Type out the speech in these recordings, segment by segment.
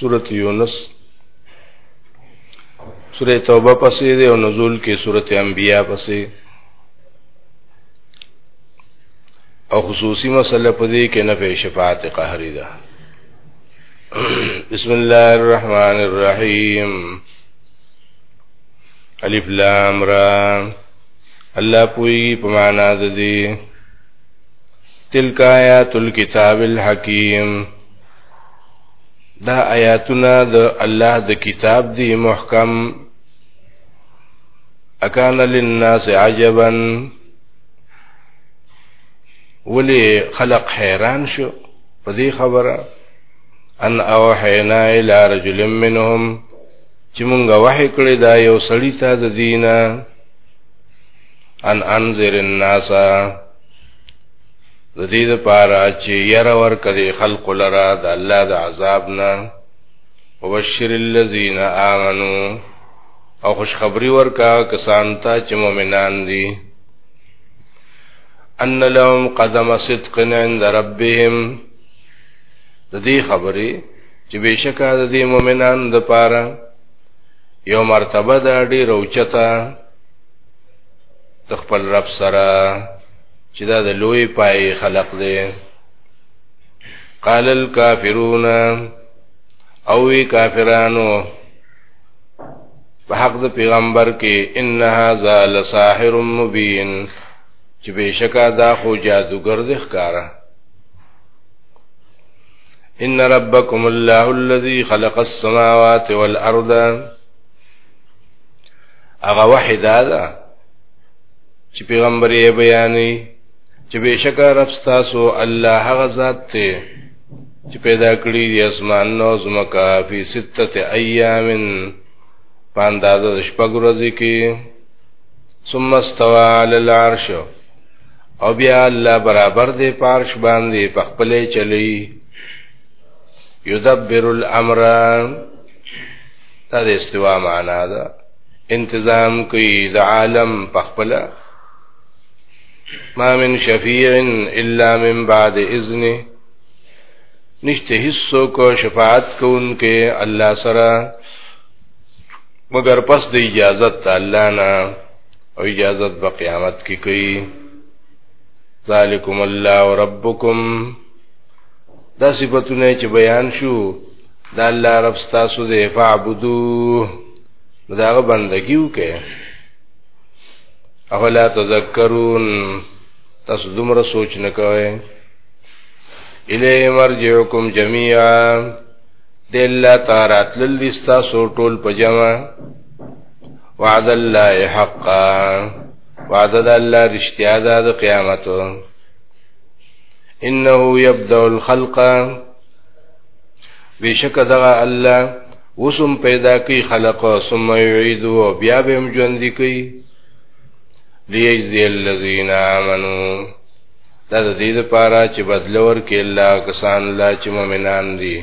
سورت یونس سورہ توبہ پسې دی او نزول کې سورت انبیاء پسې او خصوصی مسله په دې کې نه په شفاعت قهری ده بسم الله الرحمن الرحیم الف لام را الله پوي په معنا ده دي تلک آیات الكتاب الحکیم دا آیاتونه د الله د کتاب دی محکم اکان للناس عجبا ولی خلق حیران شو په دې خبره ان اوحینا الی رجل منهم چې مونږه وحی کړی دا یو سړی ته د دینه ان انذر الناس د دې لپاره چې ير ور کړي خلق لرا د الله د عذاب نه وبشر الذين امنوا او خوشخبری ورکا کسان ته چې مؤمنان دي ان لهم قدم صدق عند ربهم د دې خبرې چې بشکا د دې مؤمنان د پاره یو مرتبه د ډیر اوچته د خپل رب سره چې دا د لوی پای خلق دی قال الكافرون او وی کافرانو په حق د پیغمبر کې ان هاذا لساحر مبین چې بشکا دا خو جادوګر دی ښکارا ان ربکم الله الذی خلق السماوات والارض هغه وحی دا ده چې پیغمبر یې بیانې چې بشکا رب تاسو الله هغه ذات ته چې پیدا کړی دی اسمان نو زمکا فی سته ایامن پاندازه شپږ ورځې کې ثم استوى على العرش او بیا الله برابر دی پارش باندې په خپل چلی یدبر الامر دا د استوا معنا ده انتظام کوي د عالم په خپل ما من شفیع الا من بعد اذنه نشته هیڅو کو شفاعت کوونکې الله سره مگر پس د اجازت الله نه او اجازت په قیامت کې کوي ذالکم الله ربکم دا صفاتونه چې بیان شو دا الله رب ستاسو دې فعبدو داغه بندگی وکې اولا تذکرون تاسو دومره سوچ نه کوئ الیه مرجعکم جميعا د الله تعالی تل دي تاسو ټول په جمع وعد الله حقا وعد الله رشتیا ده د قیامت انه يبدا الخلق بشک دغه الله وسم پیدا کی خلق ثم يعيد او بیا به هم ژوند کی ليجزي الذين امنوا دا د دې لپاره چې بدلور کې الله کسان لا چې مؤمنان دي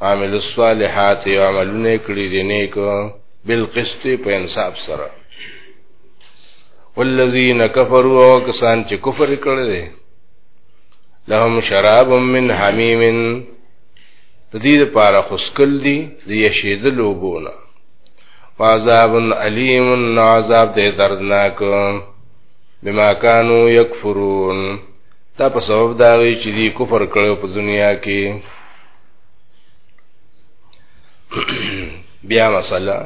عامل الصالحات او عملونه کړی دي نیکو بالقسط په انصاف سره والذین کفروا کسان چې کفر کړی دي لهم شراب من حمیم د دې لپاره خسکل دي د یشید لوبونه وعذاب علیم عذاب دې دردناک بما كانوا یکفرون دا په سبب دا وی چې دې کفر کړو په دنیا کې بیا مسله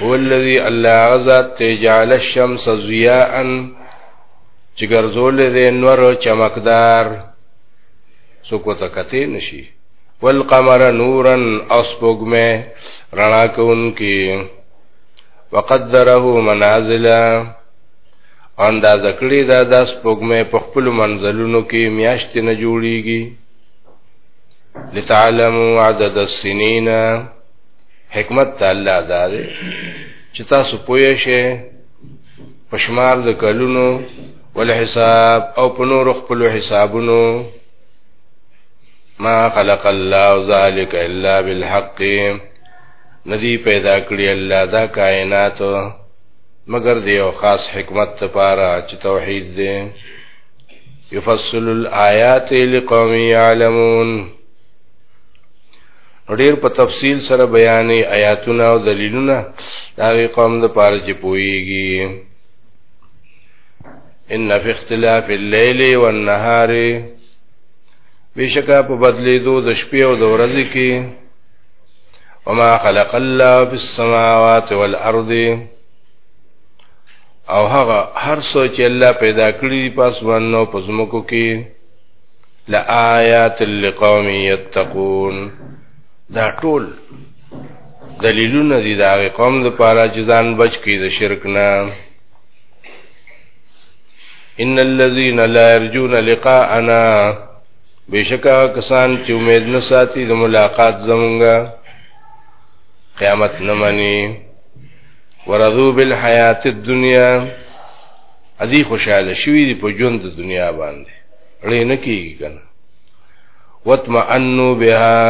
هو الذی الله غزا تجعل الشمس ضیاء چې ګرځول دې نور چمکدار څوک ته کته نشي والقمر نورا اسبغمه رڼا کوونکی وقدره منازلا انداز کړی دا د سپوږمې په خپل منزلونو کې میاشت نه جوړیږي لتعلموا عدد السنین حکمت تعالی دا دی چې تاسو پوه شئ پشمار د کلونو ول حساب او په نور خپل حسابونو ما خلق الله ذلك الا بالحق ندی پیدا کړی الله دا کائنات مگر دی او خاص حکمت لپاره چې توحید دی يفصل الآيات لقوم يعلمون ډیر په تفصیل سره بیانې آیاتونه او دلیلونه دا وی قوم د پاره چې پويږي ان فی اختلاف الليل والنهار بشکا په بدلې دو د شپې او د ورځې کې وما خلق الله فی السماوات والارض او هغه هر څه چې الله پیدا کړی په اسمانو په زمکو کې لآیات لقوم یتقون دا ټول دلیلونه دي دا قوم د پاره چې ځان بچ کړي د شرک نه ان الذين لا يرجون لقاءنا بشکا کسان چې امید نه ساتي د ملاقات زمونږه قیامت نه مني ورذو بالحیات الدنیا ادي خوشاله شوی دی په ژوند د دنیا باندې ړې نه کیږي کنه وتمعنو بها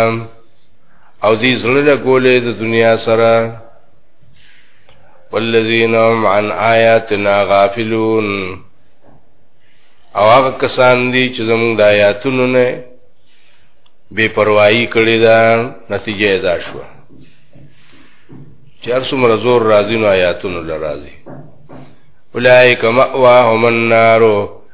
او دې زړه له ګولې د دنیا سره والذین هم عن آیاتنا غافلون او هغه کسان دي چې زموږ د آیاتونو نه بے پروايي کړې ده نتیجه دا شو چې هر څومره زور راځي نو آیاتونو لراځي اولئک مأواهم النار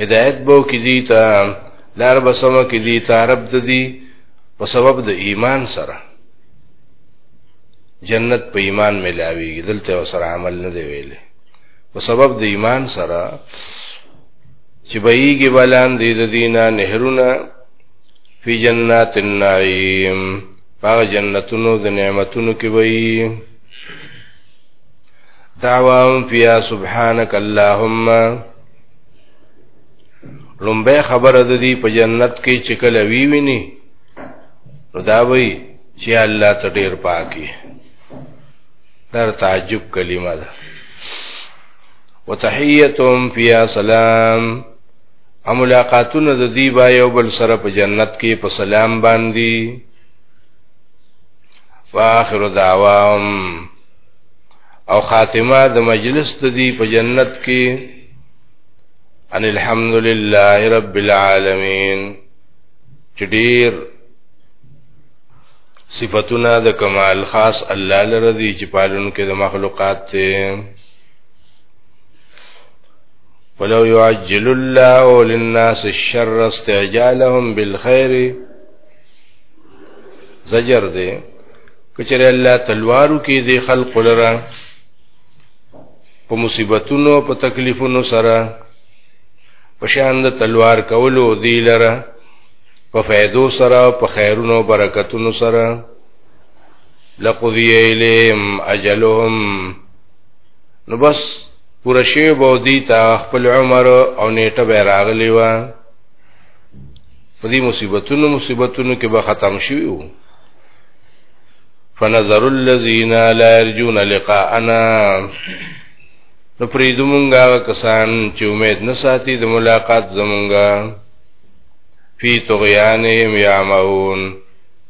هدایت بو کی دیتا لار بسم کی دیتا رب د دی په سبب د ایمان سره جنت په ایمان ملاوی دلته سره عمل نه دی ویلې په سبب د ایمان سره چې بهيږي بلان دې د دینه نهرونه فی جنات النعیم هغه جنتونو د نعمتونو کې وي دعواهم فیا سبحانك اللهم لومبه خبره د دې په جنت کې چې کله وی ویني نو دا وی چې الله ته ډیر پاکي در تعجب کلمه ده وتحیتهم فی سلام ا ملاقاتونه د دې با یو بل سره په جنت کې په سلام باندې واخر دعواهم او خاتمه د مجلس ته دی په جنت کې ان الحمد لله رب العالمین چې ډیر صفاتونه د کمال خاص الله لره دي چې پالون کې د مخلوقات ته ولو يعجل الله للناس الشر استعجالهم بالخير زجر دی کچره الله تلوارو کې دې خلق لره په مصیبتونو په تکلیفونو سره په شان د تلوار کولو دی لره په فائدو سره په خیرونو برکتونو سره لقضی الیم اجلهم نو بس پورا شی بو دی تا خپل عمر او نیټه به راغلی و په دې مصیبتونو مصیبتونو کې به ختم شوی وو فنظر الذين لا يرجون لقاءنا نو پریدو مونږه کسان چې امید نه ساتي د ملاقات زمونږه فی طغیانهم یعمهون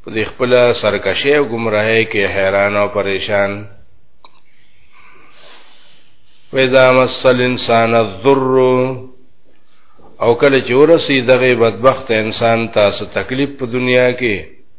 په دې خپل سرکشه او گمراهی کې حیران او پریشان وَإِذَا مَسَّ الْإِنسَانَ الضُّرُّ او کله چې ورسی دغه بدبخت انسان ته څه تکلیف په دنیا کې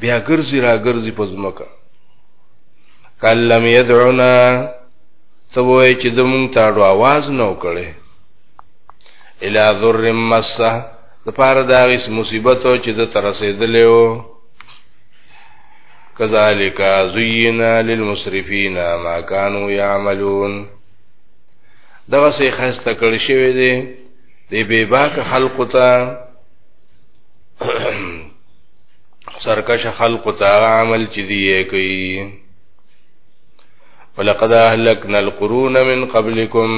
بیا ګرځي را ګرځي په ځمکه کلم یدعونا ته وای چې زمون ته اړو आवाज نه وکړي الا ذر مسه د پاره دا غیس مصیبت او چې د ترسیدلې او کذالک زینا للمسرفین ما كانوا يعملون دغه سه خسته کړی شوی دی دی بے باک خلق ته سرکش خلق تا عمل چې دی کوي ولقد اهلكنا القرون من قبلكم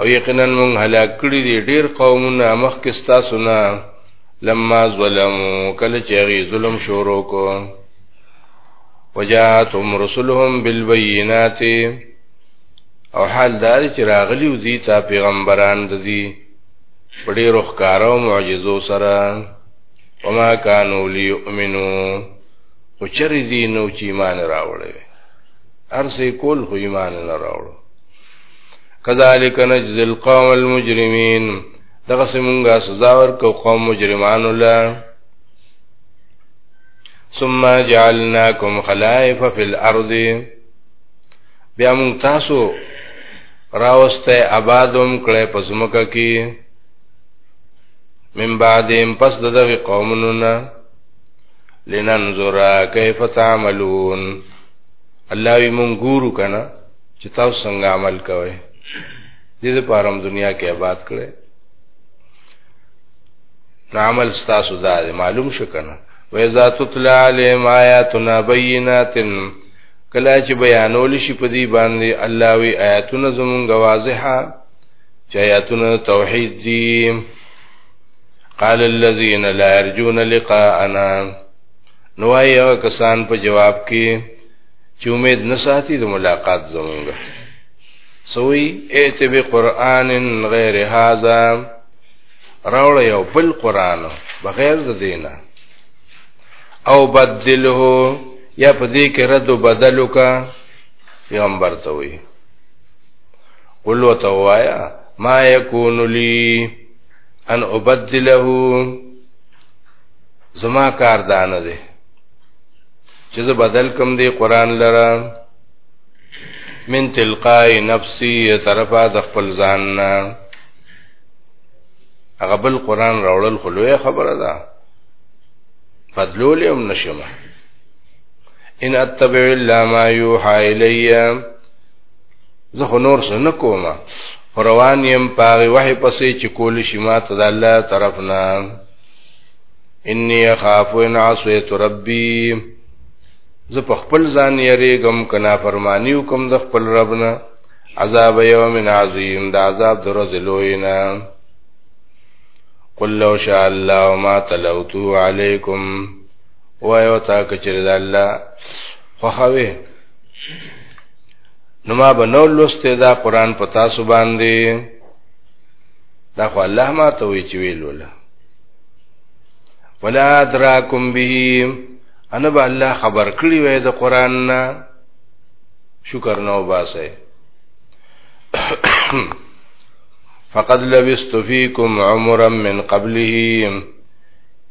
او یقینا موږ هلاک کړي دي ډیر قومونه مخکې تاسو نه لما ظلمو کله چې غي ظلم شروع کو وجاءتهم رسلهم بالبينات او حال دار چې راغلی و دي تا پیغمبران د دي په ډېرو ښکارو معجزو سره وما كانوا ليؤمنوا خو چرې دي نو چې ایمان راوړی ارسې کول خو ایمان نه راوړو کذالک نجزی القوم المجرمین دغه سمونګه سزا ورکو قوم مجرمانو له ثم جعلناكم خلائف في الارض بیا موږ تاسو راوسته آبادوم کړه په زمکه کې من بعدهم پس دغه قومونو نه لننظر کیف تعملون الله وی مونږ ګورو کنه چې تاسو څنګه عمل کوئ دې لپاره هم دنیا کې آباد کړي عمل ستاسو دا معلوم شو کنه وَإِذَا تُتْلَى عَلَيْهِمْ آيَاتُنَا بَيِّنَاتٍ کله چې بیانول شي په دې باندې الله وی آیاتونه زمونږ واضحه چې آیاتونه توحید دي قال الذين لا يرجون لقاءنا نو یو کسان په جواب کې چې امید نه ساتي د ملاقات زمونږ سوی ایت به قران غیر هاذا راول یو بل قران بغیر د دینه او بدله یا په دې کې رد بدلو کا پیغمبر ته وي قل وتوایا ما یکون لی ان ابدله زما کار دانه دی چې زه بدل کوم دی قران لره من تلقای نفسی طرفا د خپل ځان نه هغه بل قران راوړل خو لوی خبره ده بدلول هم نشم ان اتبع الا ما يوحى الي زه خو نور څه نه کوم روان يم پاغي وحي پسې چې کول شي ما ته د الله طرف نه اني اخاف ان عصيت ربي زه په خپل ځان یریږم کنا فرمانی وکم د خپل رب نه عذاب یوم عظیم د عذاب درځلوینا قل لو شاء الله ما تلوتو علیکم وایو تا کچر د الله خوخوي نو ما به نو لوسته دا قران په تاسو باندې دا خو الله ما ته وی چې ویلوله ولا ادراکم به انا به الله خبر کړی وای د قران نه شکر نو باسه فقد لبست فيكم عمرا من قبله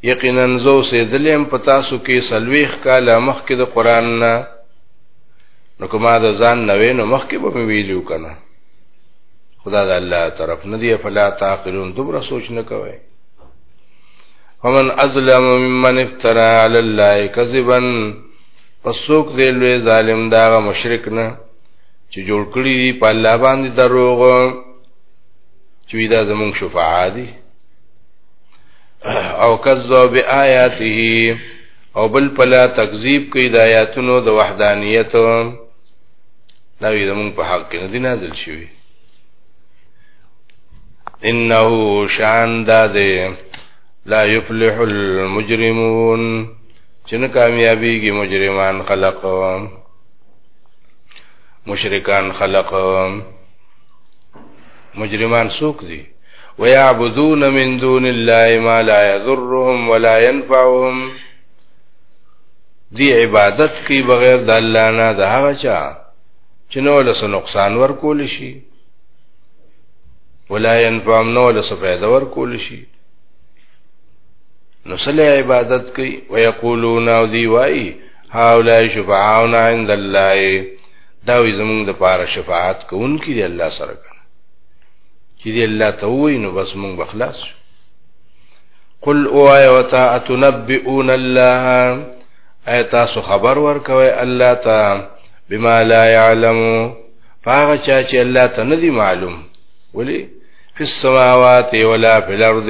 یقینا زو سه دلیم پتا سو کې سلويخ کاله مخ کې د قران نه نو کومه د ځان نوې نو مخ کې به ویلو کنه خدا د الله طرف نه دی فلا تعقلون دومره سوچ نه کوي ومن ازلم ممن افترى على الله كذبا فسوق ذل ظالم دا مشرک نه چې جوړ کړی دی په الله باندې دروغ چې دا زمون شفاعه دي او کذب بیااته او بل پلا تکذیب کوي د آیاتونو د وحدانیت دا وی زمون په حق کې نه دي نازل شوی انه شان داده لا يفلح المجرمون چې نه کامیابیږي مجرمان خلقو مشرکان خلق مجرمان سوق دي ويعبدون من دون الله ما لا يضرهم ولا ينفعهم دی عبادت کوي بغیر د الله نه د هغه چا چې نو له نقصان ورکول شي ولا ينفعهم نو له فائدہ ورکول شي نو صلی عبادت کوي ويقولون او دی وایي هاولای شفاعون عند الله دا وي زمونږ د پاره شفاعت کوونکي دی الله سره کنه چې دی الله ته وای نو بس مونږ بخلاص شو قل اوای وتا اتنبئون الله اي تاسو خبر ورکوي الله ته بما لا يعلم فاغه چا چې الله ته ندي معلوم ولی فی السماوات ولا فی الارض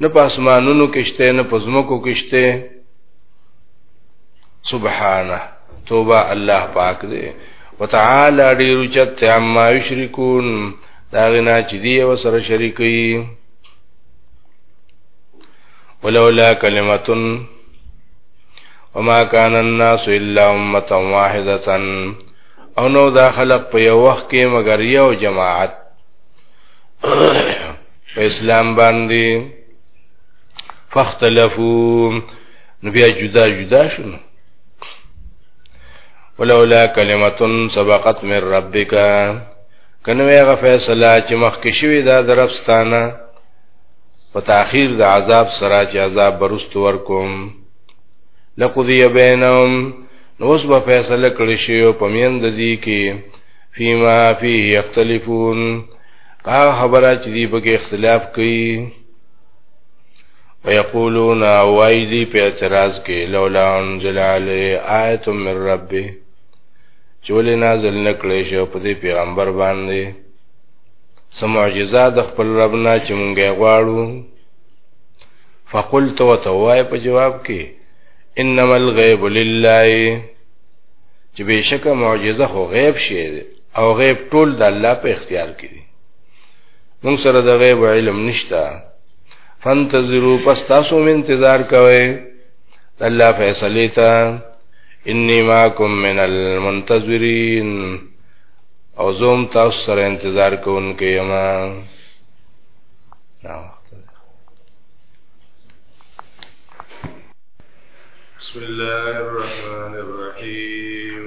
نه پاسمانونو کشته نه پزمکو کشته سبحانه توبه الله پاک دی وتعالى ډیر چت عما یشرکون دا غنا چې دی او سره شریکي ولولا کلمه وما كان الناس الا امه واحده او نو دا خلق په یو وخت کې مگر یو جماعت په اسلام باندې فاختلفوا نو بیا جدا جدا شنو ولولا کلمتون سبقت من ربک کنه هغه فیصله چې مخکې شوی دا درفستانه په تاخير د عذاب سره چې عذاب برست ورکوم لقضی بینهم نو اوس به فیصله کړی شي او پمیند دي کې فيما فيه يختلفون هغه خبره چې دی په اختلاف کوي ويقولون وايدي په اعتراض کې لولا انزل عليه آیت من ربه چولې نازل نکړې شو په دې پیغمبر باندې سمعجزه د خپل رب نه چې مونږه غواړو فقلت وتوای په جواب کې انما الغیب لله چې بشک معجزه خو غیب شي او غیب ټول د الله په اختیار کې دي موږ سره د غیب علم نشته فانتظروا پس تاسو من انتظار کوئ الله فیصله تا انی ماکم من المنتظرین او زوم تاسو سره انتظار کوونکې یما بسم الله الرحمن الرحيم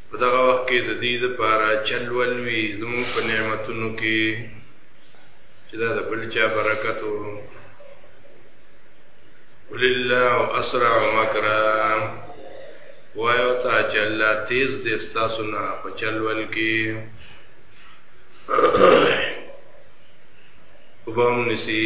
په دغه وخت کې د دې لپاره چل ول وی زموږ په نعمتونو کې چې دا د بل چا برکت وو ولله اسرع مکرا وایو تا چې الله تیز دې ستاسو نه په چل ول کې وبام نسی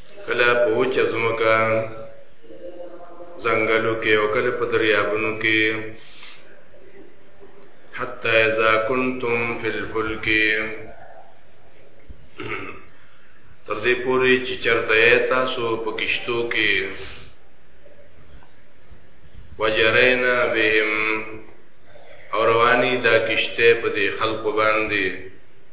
کله په وچه ځمکه ځنګلو کې او کله په دریابونو کې حتی اذا کنتم فی الفلک تر دې پورې چې چرته تاسو په کشتو کې وجرینا بهم او رواني دا کشته په دې خلق باندې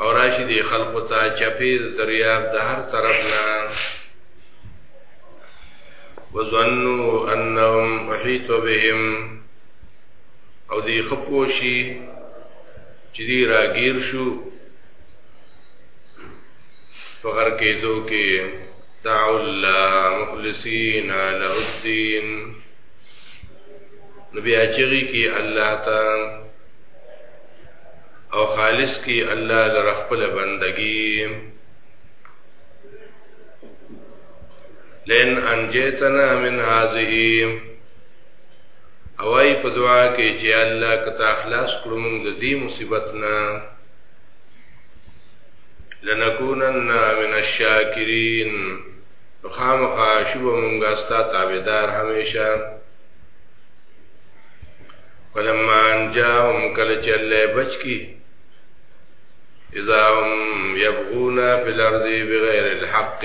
او راشي دی خلقو ته چپیر دریاب د هر طرف نه وظنوا انهم احيط بهم او دی خپوشي چې دی راګیر شو په غر کې دوه کې دعوا الله مخلصين له الدين نبي اچغي کې الله تعالی او خالص کی الله لره خپل بندگی لئن انجیتنا من هذه او ای په دعا کې چې الله کته خلاص کړو موږ د دې مصیبت نه لنکونن من الشاکرین خامخا شوب مونږه ستا تابعدار همیشه ولما انجاهم کله چې الله بچ کی اذا هم يبغون في الارض بغير الحق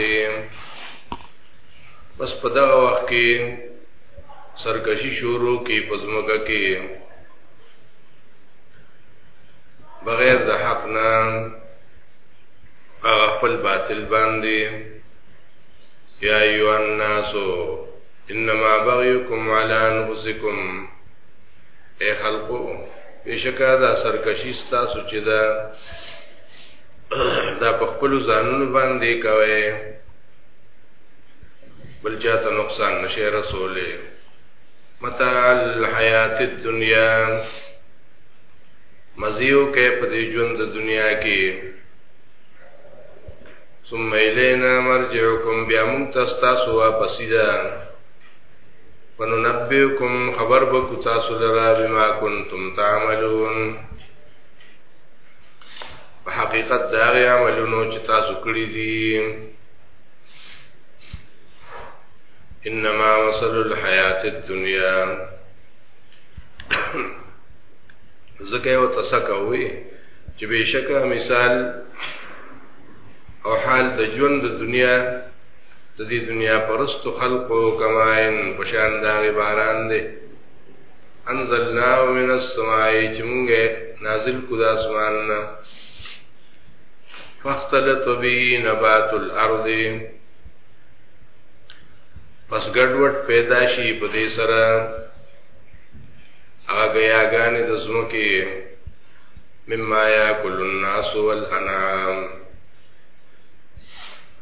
بس په دغه وخت کې سرکشي شروع کی پزماګه کې بغیر د حق نه هغه خپل باطل باندې یا ایو الناس انما بغيكم على انفسكم اے خلقو بشکا دا سرکشی ستاسو چې دا دا په خپل ځانونو باندې کوي بل چاته نقصان نشي رسوله متاع الحیات الدنیا مزیو کې په دې ژوند دنیا کې ثم الینا مرجعکم بیا موږ تاسو واپس ده وننبئکم خبر بکو تاسو لرا بما کنتم تعملون په حقیقت دا غي عملونو چې تاسو کړی دي انما وصل الحیات الدنیا زکه او تسکوي چې بشکه مثال او حال د ژوند د دنیا د دې دنیا پرستو خلقو کماین په شان د هغې باران دی انزلناه من السماء چې مونږ نازل کړو د اسمان نه فاختلط به نبات الارض پس ګډوډ پیدا شي په دې سره هغه یاګانې د زمکه مما یاکل الناس والانعام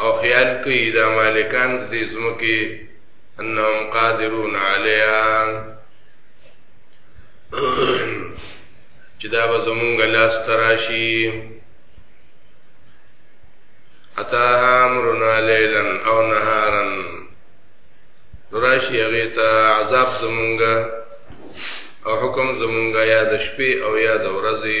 او خیال کوي دا مالکان د دې ځمکې انهم قادرون علیها چې دا به زمونږ لاس تراشي اتا امرنا لیلا او نهارا راشي هغه ته عذاب زمونږ او حکم زمونږ یا د شپې او یا د ورځې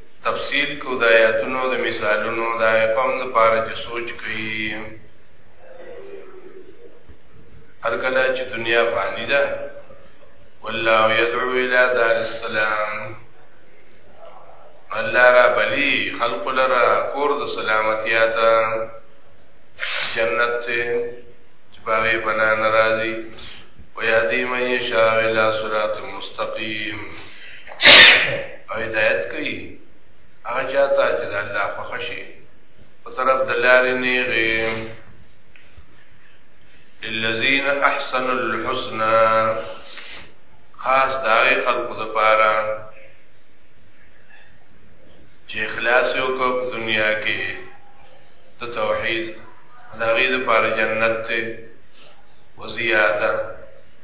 تفسیر کو د آیاتونو د مثالونو د قوم لپاره چې سوچ کوي هر کله چې دنیا فانی ده والله يدعو الى دار السلام الله را بلی خلق لرا کور د سلامتی آتا جنت ته چې باغې بنا ناراضي ويهدي من يشاء الى صراط مستقيم او هدایت کوي هغه چاته چې د الله په خشي په طرف د لارې نیغي للذین احسنوا الحسنى خاص داغه خلقو د پاره چې اخلاص یو کو په دنیا کې د توحید داغه د پاره جنت ته وزیاده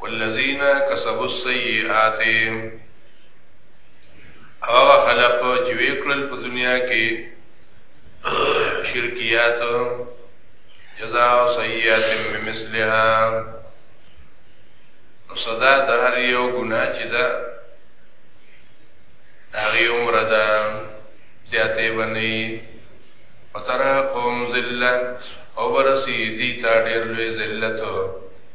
والذین کسبوا السیئات هغه خلق چې وکړل په دنیا کې شرکیات جزاء سیئات بمثلها صدا د هر یو ګناه چې دا هغه عمر ده زیاتې بنې وترا قوم ذلت او برسی دی تا ډیر لوی ذلت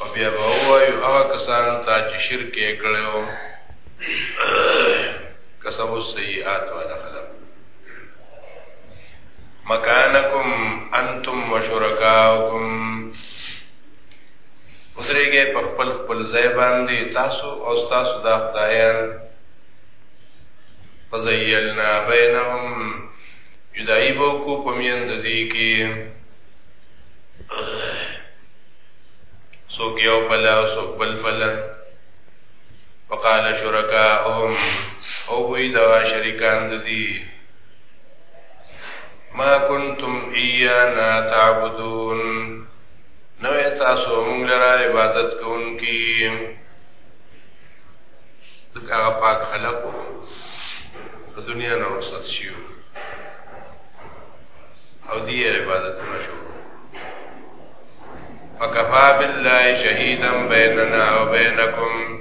او بیا به وایو هغه کسانو ته چې شرک یې کړی و کسب السیئات ودخل مکانکم انتم وشرکاؤکم ودرېږئ په خپل خپل ځای باندې تاسو او تاسو دا خدایان فزیلنا بینهم جدائی بو کو پمیند دی کی سوک یو پلا سوک بل پلا وقال شرکاهم او وی دا شریکان دی ما کنتم ایانا تعبدون نو تاسو موږ لرا عبادت کوونکی دغه پاک خلق په دنیا نه رخصت شیو او دی عبادت نشو فکفا بالله شهیدا بیننا و بینکم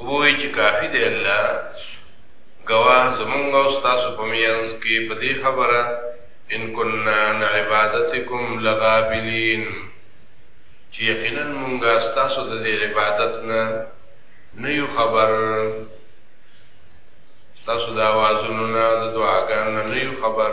وای چې کافی دی الله گواه زمونږ او تاسو په میانس کې په دې خبره ان كنا عن عبادتكم لغافلين چې یقینا مونږ تاسو د دې عبادت نه نه یو خبر تاسو د اوازونو نه د دعاګانو نه یو خبر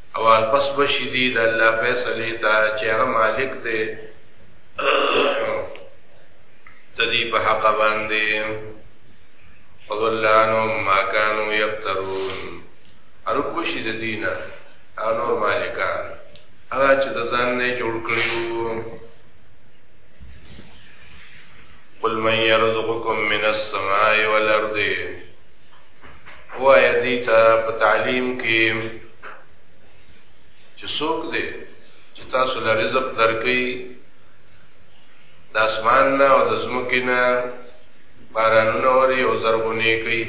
او پس بشی دی د الله فیصله تا چې هغه مالک دی تدی په حق باندې فضلانو ما كانوا يفترون ارو بشی د دینه انو مالکان هغه چې د ځان نه جوړ کړیو قل من يرزقكم من السماء والارض هو يديتا په تعلیم کې چې څوک دی چې تاسو له رزق درکې د اسمان نه او د زمکې نه بارانونه وري او زرغونې کوي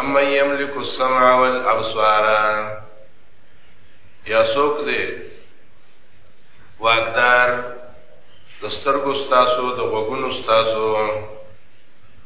اما یملک السمع والابصار یا څوک دی واقدار د سترګو ستاسو د غوګونو ستاسو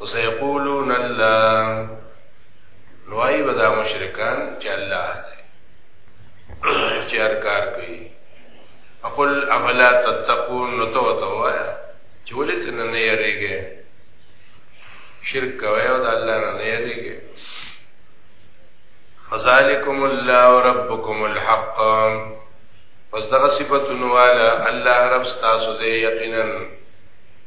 وسيقولون الله نو ای ودا مشرکان چې الله دی چې هر کار کوي اقول افلا تتقون نو تو تو وایا چې ولې ته نه یریږي شرک کوي او د الله نه یریږي فذلکم الله ربکم الحق پس دغه صفاتونه والا الله رب تاسو دې یقینا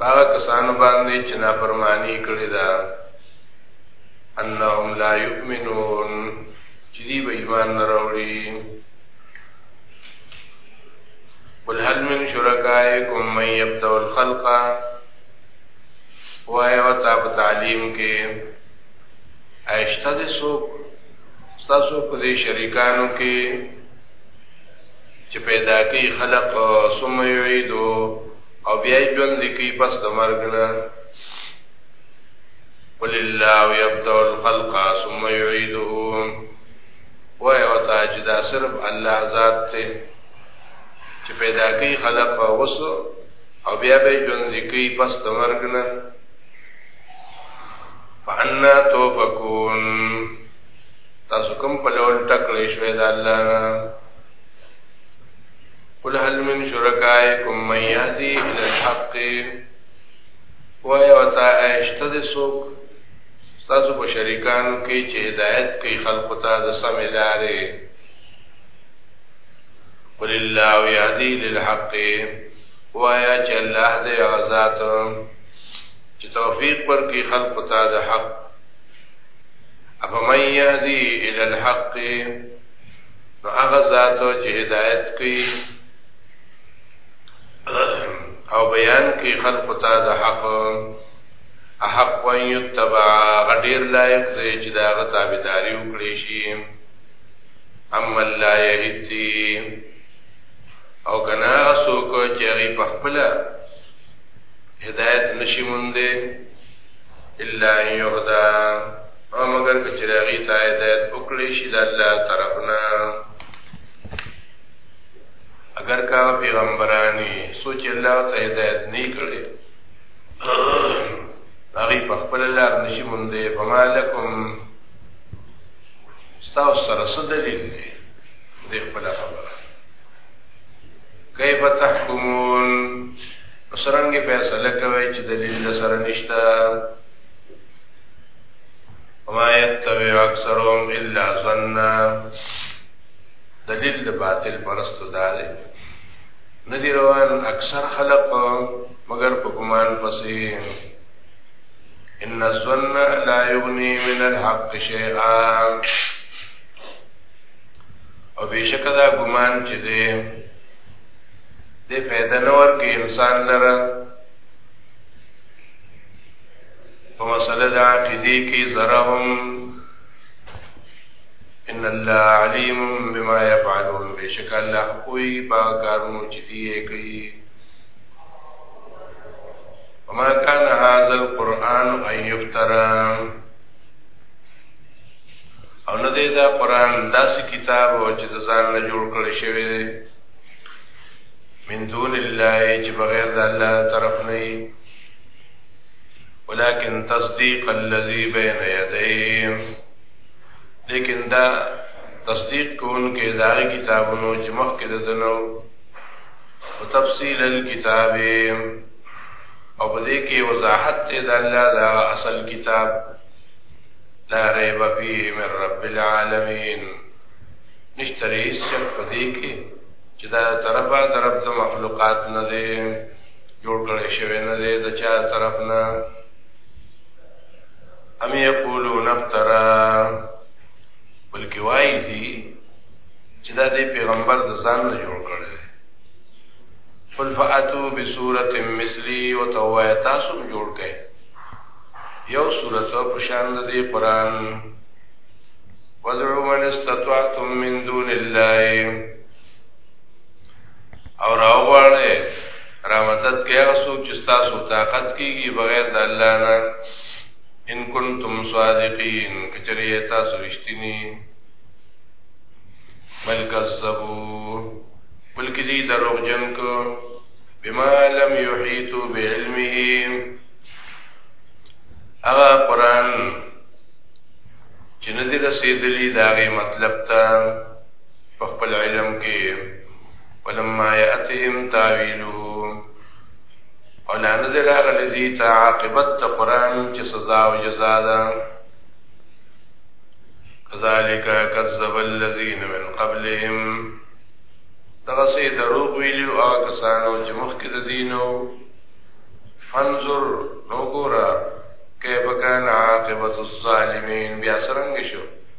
هغه کسانو باندې چې نافرمانی کړی دا انهم لا یؤمنون چې دی به ایمان نه راوړي قل هل من شرکائکم من یبتو الخلق وای او تا په تعلیم کې ایشته د سو تاسو په دې شریکانو کې چې پیدا کوي خلق ثم يعيدو او بیا یې ژوند کوي پس د مرګ نه قل الله يبدأ الخلق ثم يعيده وای او تا چې دا صرف الله ذات ته چې پیدا کوي خلق وسو او بیا به ژوند کوي پس د مرګ نه فانا توفقون تاسو کوم په لور ټکلې شوې د الله نه قل هل من شرکائکم من یهدی الى الحق وای او تا اشته د سوق تاسو په شریکانو کې چې هدایت کوي خلق ته د سم لارې قل الله یهدی للحق وایا چې الله دې غزاد چې توفیق ورکړي خلق ته د حق افمن يهدي الى الحق نو هغه ذات چې هدایت کوي او بیان کوي خلق ته د حق حق وان یتبع غډیر لایق دی چې دا غ تابعداري وکړي شي اما لا یهتی او کنا سوک چې غي په خپل هدایت نشي مونږ الا یهدا او مګر که چېرې هغوی ته هدایت وکړی شي د الله طرف نه اگر که هغه پیغمبران وي څو چې الله ته هدایت نه یې کړی هغوی په خپله لار نه شي موندی فما لکم ستاسو سره څه دلیل دی د خپله خبره کیف تحکمون څرنګه فیصله کوي چې دلیل سره نشته وما يتبع اکثرهم الا ظننا دلیل د باطل پرستو دا دی ندی روان اکثر خلق مگر په ګمان پسې ان الظن لا یغنی من الحق شیئا او بشک دا ګمان چې دی دې پیدا نور کې انسان لره په مسله د عقیدې کې زرهم ان الله علیم بما يفعلون بشک الله کوئی با کارونو چې دی کوي وما كان هذا القرآن ان يفترى او نه دی دا قرآن داسې کتاب او چې د ځان نه جوړ کړی شوی دی من دون الله چې بغیر د الله طرف نه ولكن تصديق الذي بين يديه لیکن دا تصدیق کون کې دا کتابونو چې مخکې دنو او تفصیل الكتاب او په دې کې وضاحت ته د الله دا اصل کتاب لا ريب فيه من رب العالمين نشتري شک په دې کې چې دا طرفه طرف د مخلوقات نه دی جوړ کړی شوی نه دی د چا طرف نه ام یقولون افترا بلکې وایي دي چې دا د پیغمبر د ځان نه جوړ کړی دی قل فاتو بسوره مثلی او توای تاسو جوړ کړئ یو سورته په شان د قرآن وادعوا من استطعتم من دون الله او راوغواړي را مدد کوي هغه څوک چې تاسو طاقت کیږي بغیر د الله نه ان کنتم صادقین کچری تاسو رښتینی بل کذبو بلکې دې دروغ جن کو بما لم یحیتو بعلمه هغه قران چې نه دې رسیدلی دا غي مطلب ته په خپل علم کې ولما ياتهم تاويله او لا نظر راغلی دی ته عاقبت ته قران چې سزا او جزا ده كذلك كذب الذين من قبلهم دغه سي دروغ ویلی او هغه کسانو چې مخکې د دینو فنظر نو ګورا کیف کان عاقبت الظالمین بیا سرنګ شو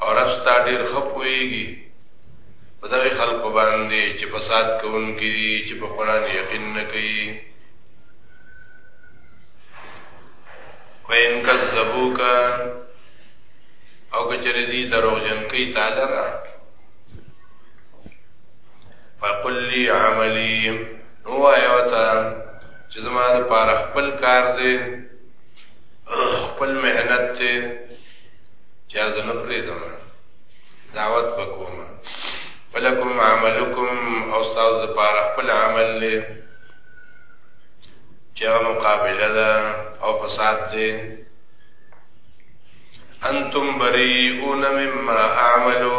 او رب ستا ډیر خپويږي په دغه خلق باندې چې فساد کوونکي دي چې په قران یقین نه کوي وین کذبوک او کچری دي دروغجن کوي تعالی را فقل لي عملي هو ایوتا چې زما د پاره خپل کار دی خپل مهنت ته چا زنه پرې دم دعوت وکوم ولکم عملکم او استاد لپاره خپل عمل له چې مقابله ده او فساد دی انتم بریئون مما اعملو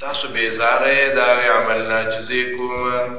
تاسو بیزاره دا عملنا چې کوم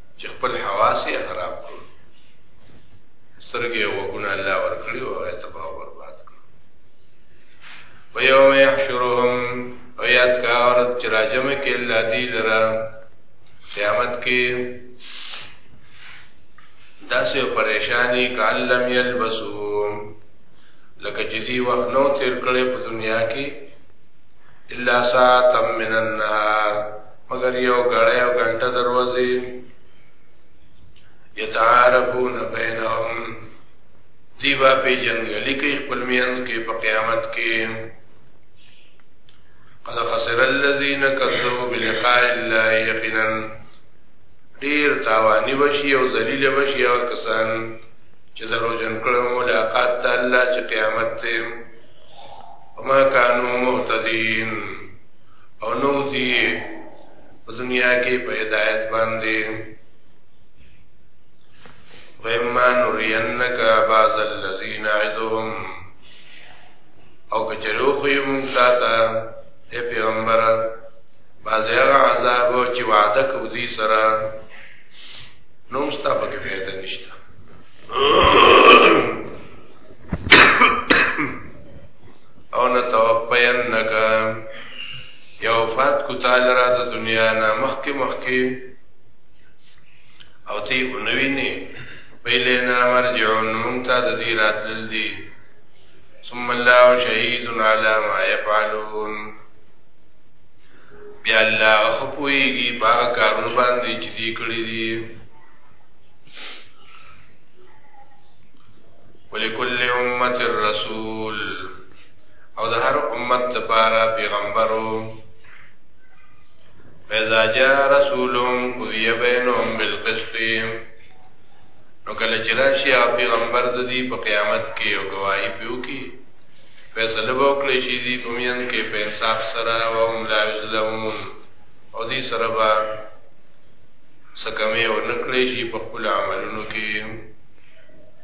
چې خپل حواس یې خراب کړو سترګې او غوږونه الله ورکړي او هغه تباہ او برباد کړو په یوم یحشرهم او یاد کا عورت چې راجم کې الله دی لرا قیامت کې داسې پریشانی کالم یلبسو لکه چې دی وخت نو تیر کړي په دنیا کې الا ساعتم من النهار مگر یو غړی او غنټه دروازه یتعارفون بینهم دیوا په جنګلی کې خپل میانس کې په قیامت کې قد خسر الذين كذبوا بلقاء الله يقينا ډیر تاوانی بشي او ذلیل بشي او کسان چې درو جن کړو ملاقات ته الله چې قیامت ته وما كانوا مهتدين او نو دی په دنیا کې په هدایت باندې وَإِمَّا نُرِيَنَّكَ بَعْضَ الَّذِي نَعِدُهُمْ او کچرو خو یې مونږ تا ته اے پیغمبر بعضې هغه عذاب چې وعده کوو دوی سره نو هم ستا پکې فایده نشته او نتوفینک یا وفات کو تعالی را د دنیا نه مخکې مخکې او تی اونوی نه پهله نه مرجعون مونږ د دې راتل دي ثم الله شهید علی ما یفعلون بیا الله خپويږي با کارونه باندې چې دې کړی دي ولکل امت الرسول او د هر امت لپاره پیغمبرو فاذا جاء رسولهم قضي بينهم بالقسط نو کله چې راشي او پیغمبر د دې په قیامت کې او گواہی پیو کی فیصله وکړي چې دې په میان کې په انصاف سره او هم لا یظلمون او دې سره به سکمه ورنکړي شي په خپل عملونو کې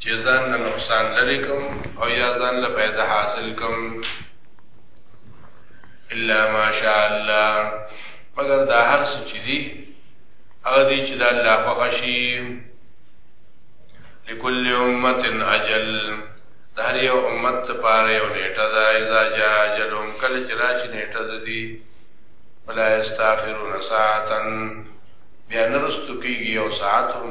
چې ځان له نقصان لري کوم او یا ځان له پیدا حاصل کوم الا ماشاء الله مگر دا هر څه چې دي هغه دي چې د الله په غشي لكل امه اجل د هر یو امت لپاره یو نیټه ده اذا جاء اجلهم کله چې راشي نیټه ده دي ولا استاخرون ساعتا بیا نرستو کیږي او ساعت هم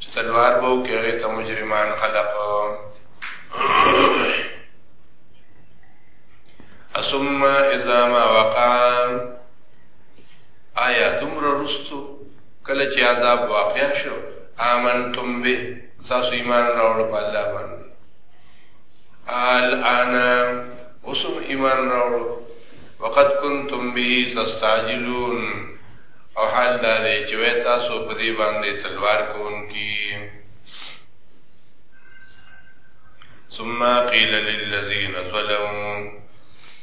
چې تلوار به وکړي هغې ته مجرمان خلق ثم اذا ما وقع آیا دومره رستو کله چې عذاب واقع شو آمنتم به تاسو ایمان راوړ په الله باندې الان اوسم ایمان راوړ وقد كنتم به تستعجلون او حال دا دی چې وای تاسو په دې باندې تلوار کوونکي ثم قيل للذين ظلموا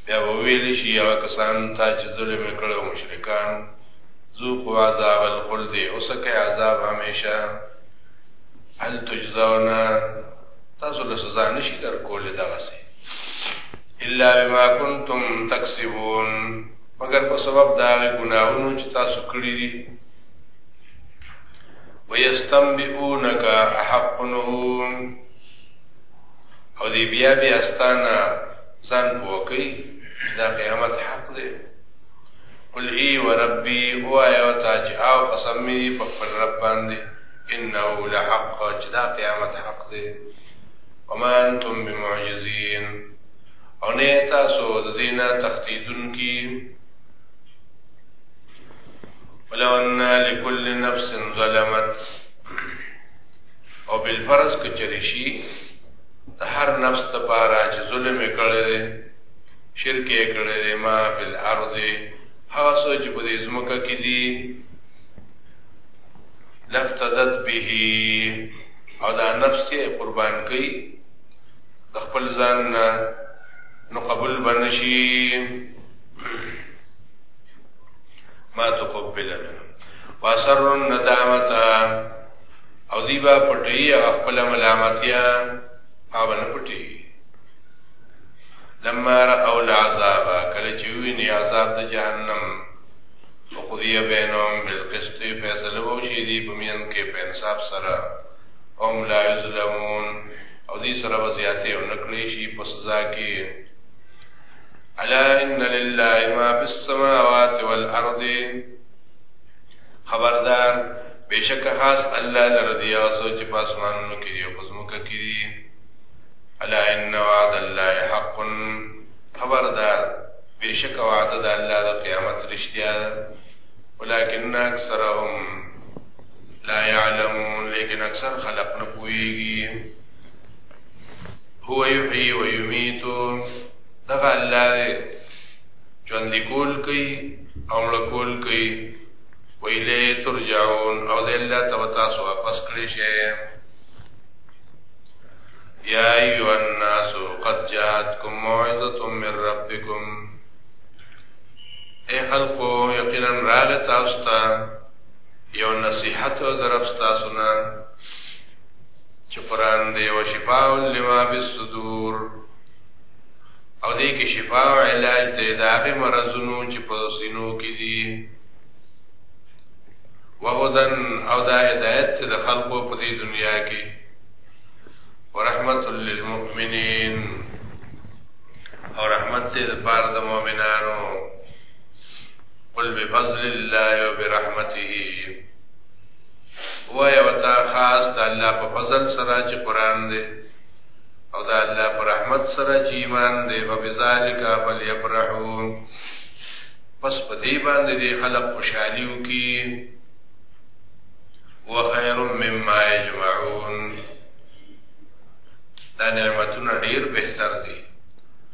بیا وویل شي هغه کسان ته چې ظلم کړو مشرکان ذوقوا عذاب الخلد اوسکه عذاب همیشه هل تجزون تاسو له سزا نشي درکول دغه سي الا بما كنتم تكسبون مګر په سبب دا غي ګناهونو چې تاسو کړی دي ويستنبئونك احقنهم او دی بیا بیا استانا ځان بوکی دا قیامت حق دی قل ای و ربی او آیا تا چې او قسم می په خپل رب باندې انه لحق چې دا قیامت حق دی وما انتم بمعجزین او نه تاسو د دینه تختیدون کی ولو ان لكل نفس ظلمت او بالفرض کچری شي هر نفس ته پارا چې ظلم کړي دي شرک کړي دي ما فی الارض هغه سوچ په دې زمکه کې دي لفتدت به او دا نفس یې قربان کړي د خپل ځان نه نو قبول بنشي ما تقبل منه واسر الندامت او دی با پټي خپل ملامتیا او نه پټي لما را او العذاب کله چې ویني عذاب د جهنم وقضی بینهم بالقسط فیصله وشي دی په میان کې په انصاف سره هم لا یظلمون او دې سره به زیاتې او نکړې شي په سزا کې الا ان لله ما فی السماوات والارض خبردار بشک خاص الله لرضی او سوچ په اسمانونو کې دی او پزموکه کې دی الا ان وعد الله حق خبردار بشک وعده د الله د قیامت رښتیا ده ولكن اکثرهم لا يعلمون لیکن اکثر خلق نه پويږي هو يحيي ويميت دغه الله ژوند کول کوي او مړ کول کوي ویلې ترجعون او د الله ته تاسو واپس کړی شئ یا ایو الناس قد جاءتکم موعظه من ربکم اے خلقو یقینا راغ تاسو ته یو نصیحت د رب ستاسو نه چې قران دی او شفاء لما بالصدور او دې کې شفاء او علاج دی دا غي مرزونو چې په سینو کې دي وهدن او دا هدایت چې د خلقو په دې دنیا کې ورحمت للمؤمنین او رحمت دې لپاره د مؤمنانو قل بفضل الله وبرحمته وای وتا خاص د الله په فضل سره چې قران دی او د الله په رحمت سره چې ایمان دی په بذالک فلیفرحوا پس په دې باندې دې خلق خوشحالي وکي وخير مما يجمعون دا نعمتونه ډیر بهتر دي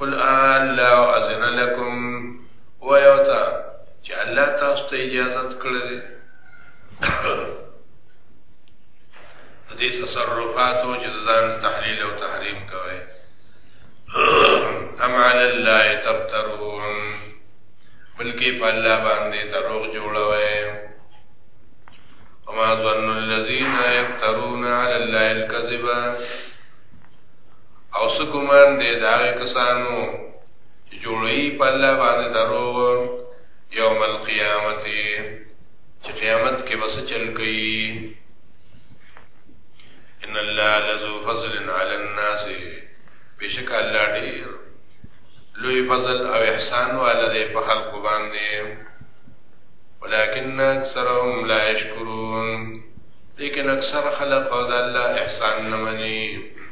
قل آن لا اذن لكم ويوتا چې الله تاسو ته اجازه کړې دې تصرفات او جزان تحلیل او تحریم کوي ام علی الله تبترون بلکې په الله باندې دروغ جوړوي وما ظن الذين يفترون على الله الكذب او څه ګمان دی د هغه کسانو چې جوړوي په الله باندې دروغ یوم القیامت چې قیامت کې بس چل کوي ان الله لذو فضل علی الناس بشک الله ډیر لوی فضل او احسان والا دی په خلق باندې ولكن اکثرهم لا یشکرون لیکن اکثر خلق او د الله احسان نه مني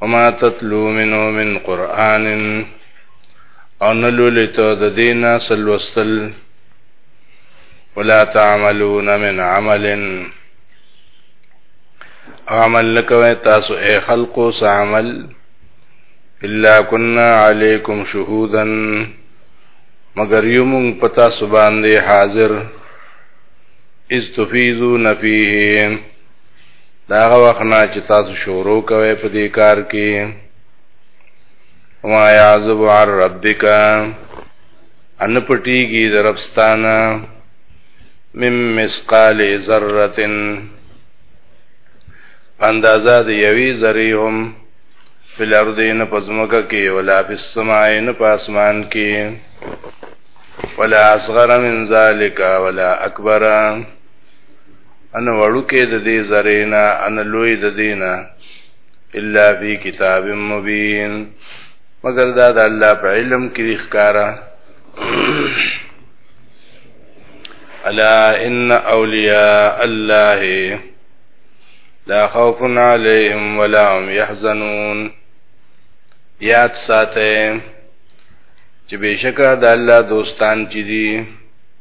وما تطلو منو من قران او نلو لتو دینه سلوستل ولا تعملون من عملن عمل نکوي تاسو اي خلقو سعمل الا كنا عليكم شهودا مگر يوم پتا سبحان دي حاضر استفیزون فيه دا هغه وخت نه چې تاسو شروع کوئ په دې کار کې وما يعذب عن ربك ان پټيږي دربستانه مم مسقال ذره اندازه د یوی ذری هم فل ارض نه پزمکه کې ولا فی السماء نه پاسمان کې ولا اصغر من ذالک ولا اکبر ان وړوکې د دې زرینا ان لوی د دینه الا فی کتاب مبین مگر دا د الله په علم کې ښکارا الا ان اولیاء الله لا خوف علیهم ولا هم يحزنون یاد ساته چې بشکره د الله دوستان چې دي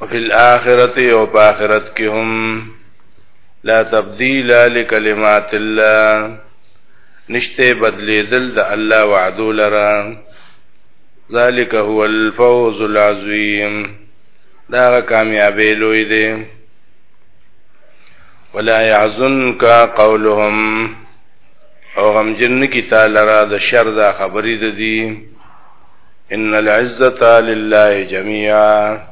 او فی الاخرت او په اخرت کې هم لا تبدیل لکلمات الله نشته بدلی دل د الله وعدو لرا ذالک هو الفوز العظیم دا کامیابی لوی دی ولا يحزنك قولهم او غمجن کی تعالی را د شر دا خبرې د دي ان العزه لله جميعا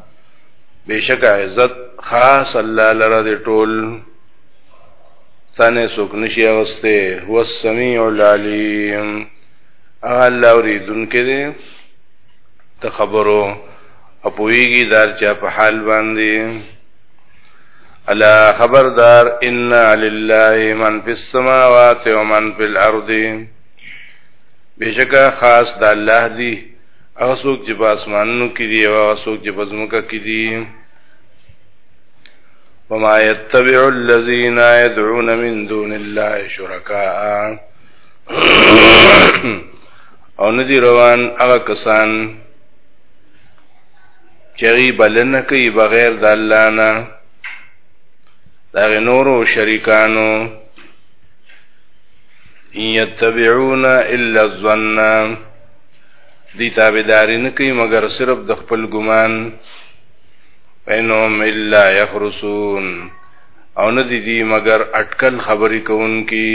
بشک عزت خاص الله لره دی ټول ثانه سوک نشي اوسته هو السميع العليم الله اوریدونکې دی ته خبرو اپويږي دار چا په حال باندې الا خبردار ان لله من فی السماوات ومن فی الارض بشکا خاص د الله دی هغه څوک چې په اسمانونو کې دی او هغه څوک چې په ځمکه کې دی وما يتبع الذين يدعون من دون الله شركاء او ندی روان هغه کسان چری بلنه کوي بغیر د الله نه دا نورو شریکانو ان يتبعون الا الظن دی تابعداري نه کوي مګر صرف د خپل ګمان انهم الا يخرسون او نه دي دي مګر اٹکل خبري کوونکي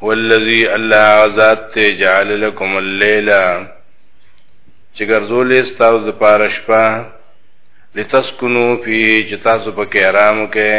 والذي الله ذات ته جعل لكم الليل چې ګرځولې ستاسو د پاره شپه لتسكنوا فيه چې تاسو پکې آرام وکړئ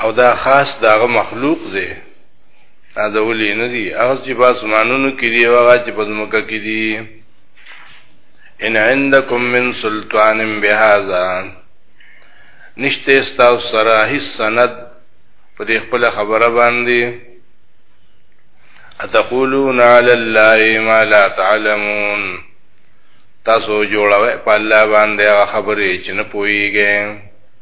او دا خاص داغه مخلوق دی دا ولې نه دی هغه چې په اسمانونو کې دی هغه چې په ځمکه کې دی ان عندكم من سلطان بهذا نشته استاو سره هیڅ سند په دې خپل خبره باندې اتقولون علی الله ما لا تعلمون تاسو جوړوي په الله باندې خبرې چې نه پويږئ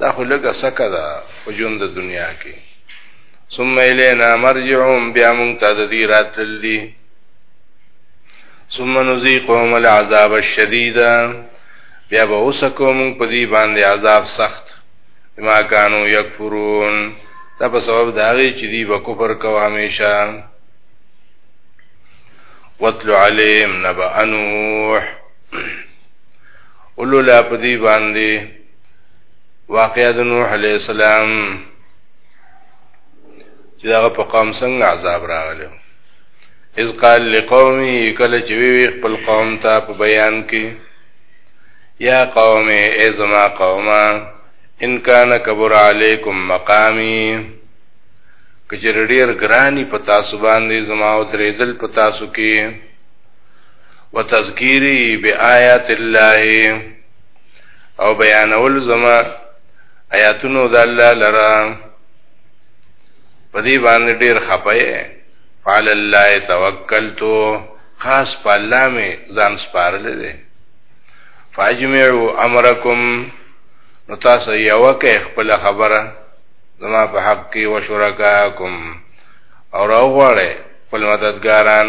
دا خو لګه سکه ده په ژوند د دنیا کې ثم الینا مرجعهم بیا مونږ ته د دې راتلل دي ثم نذيقهم العذاب الشديد بیا به اوسکو مونږ په دې باندې عذاب سخت ما كانوا يكفرون دا په سبب دا غي چې دی به کفر کوي همیشه وتل عليهم نبأ نوح اولو لا په دې باندې واقعا د نوح علی السلام چې هغه په قوم څنګه عذاب راغلی اذ قال لقومي کله چې وی خپل قوم ته په بیان کې یا قوم ای زما قومه ان کان کبر علیکم مقامی کجر ډیر گرانی په تاسو باندې زما او درېدل په تاسو کې وتذکیری بیاات الله او بیانول زما آیاتونو د الله لرا په دې باندې ډیر خپه فعل الله توکلتو خاص په الله می ځان سپارل دي فاجمعوا امرکم نو تاسو یو کې خپل خبره زما په حق کې وشرکاکم او راغواړي خپل مددګاران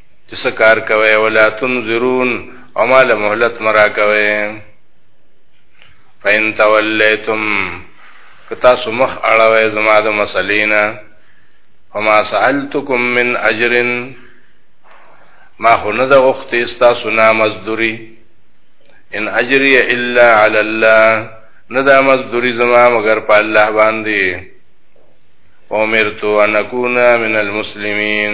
چې څه کار کوي ولا تنذرون او مال مهلت مرا کوي فین تولیتم کتا سمخ اړوي زما د مسلینا وما سالتکم من اجر ما خو نه د وخت استا سنا مزدوری ان اجری الا علی الله نه دا مزدوری زما مگر په الله باندې امرت ان اكون من المسلمین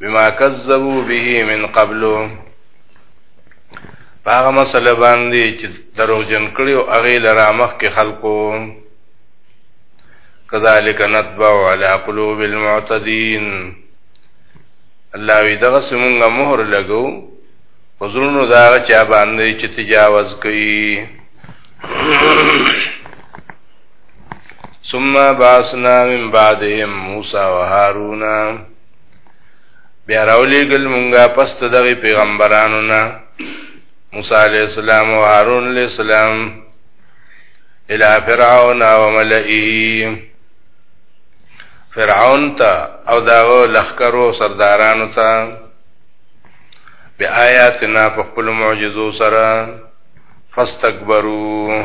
بما کذبوا به من قبل هغه مسله باندې چې دروغجن کړي او هغه لرا مخ کې خلقو كذلك نتبع على قلوب المعتدين الله وی دغه سمونګه مهر لګو حضورونو دا چا باندې چې تجاوز کوي ثم باسنا من بعدهم موسی و هارون بیا راولی گل مونږه پست دغه پیغمبرانو نه موسی علی السلام او هارون علی السلام الى فرعون و ملئه فرعون ته او داغو لخکرو سردارانو ته بی آیاتنا په خپل معجزو سره فاستكبروا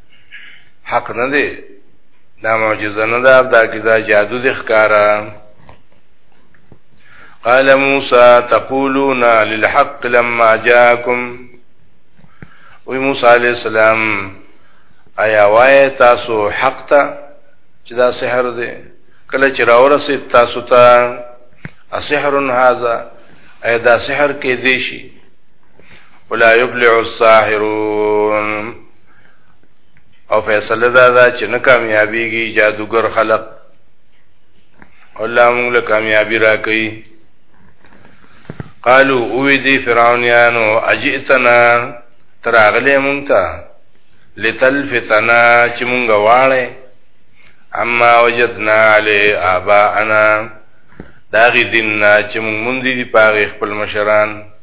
حق نه دی دا معجزه نه ده دا کیدا جادو د ښکارا قال موسی تقولون للحق لما جاءكم وی موسی علیہ السلام آیا وای تاسو حق ته چې دا سحر دی کله چې راورسې تاسو ته اسحر هذا ایا دا سحر کې دی شي ولا یبلع الساحرون او فیصله دا ده چې نه کامیابیږي جادوګر خلق الله موږ له کامیابی راکړي قالو او دی فرعونانو اجئتنا تراغله مونږ ته لتلفتنا چې مونږ واړې اما وجدنا علی اباءنا داغی دیننا چې مونږ مونږ دی پاره خپل مشران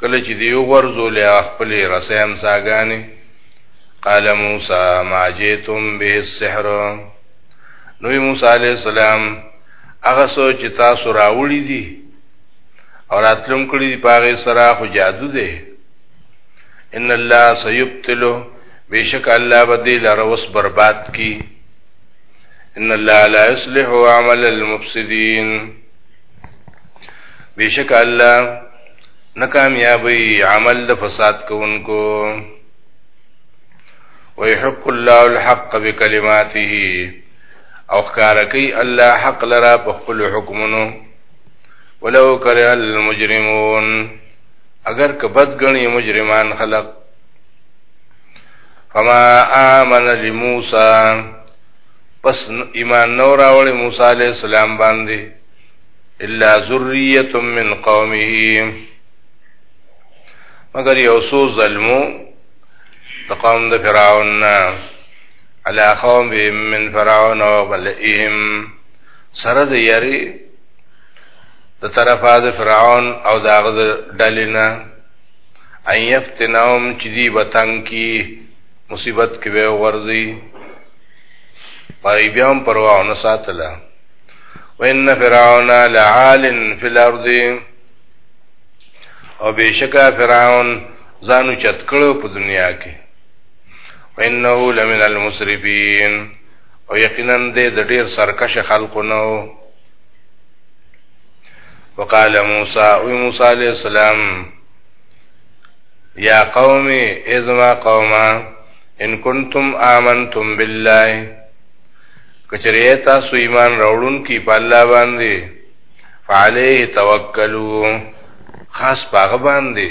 کله چې دی وغورځول خپل رسم ساګانی قال موسی ما جئتم به السحر نو موسی علی السلام هغه سوچ چې تاسو راوړی دي او راتلم کړی دی پاغه سره خو جادو دی ان الله سيبتلو بیشک الله بدی لره وس برباد کی ان الله لا يصلح عمل المفسدين بیشک الله نه کامیابی عمل د فساد کوونکو ويحق الله الحق بكلماته او خکارکی الله حق لرا په خپل حکمونو ولو کرے المجرمون اگر کبد گنی مجرمان خلق فما آمن لموسیٰ پس ایمان نو راوړی موسی علیہ السلام باندې الا ذریه من قومه مگر یو سو ظلمو د قوم د فرعون نه علی قوم من فرعون او بلئهم سره د یری د طرفه د فرعون او داغه ډلینا ان یفتنهم چې دی وطن کی مصیبت کې به ورځي پای بیا هم پروا نه ساتله وان فرعون لعال فی الارض او بشکا فرعون ځانو چت کړو په دنیا کې وانه لمن المسرفین او یقینا دې د ډیر سرکش خلقو نو وقال موسی او موسی علیہ السلام یا قوم ازما قوما ان کنتم آمنتم بالله کچری تاسو ایمان راوړونکي په الله باندې فعليه توکلوا خاص پاغه باندې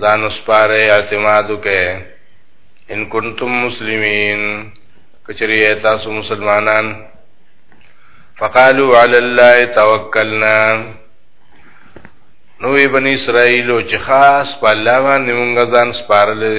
ځان وسپاره اعتماد وکړئ ان کنتم مسلمین کچری تاسو مسلمانان فقالوا على الله توکلنا نو بنی اسرائیل چې خاص په الله باندې مونږ ځان سپارلې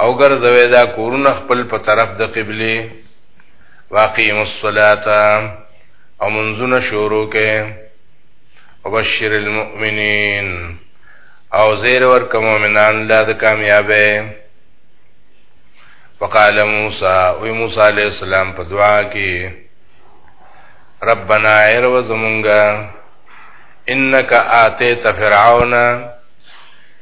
او ګرځوي دا کورونه خپل په طرف د قبله واقیم الصلاة او منځونه شروع کړي وبشر المؤمنین او زیر ورک مؤمنان لا د کامیابه وقال موسی او موسی علیہ السلام په دعا کې ربنا ایرو زمونږه انک آتیت فرعون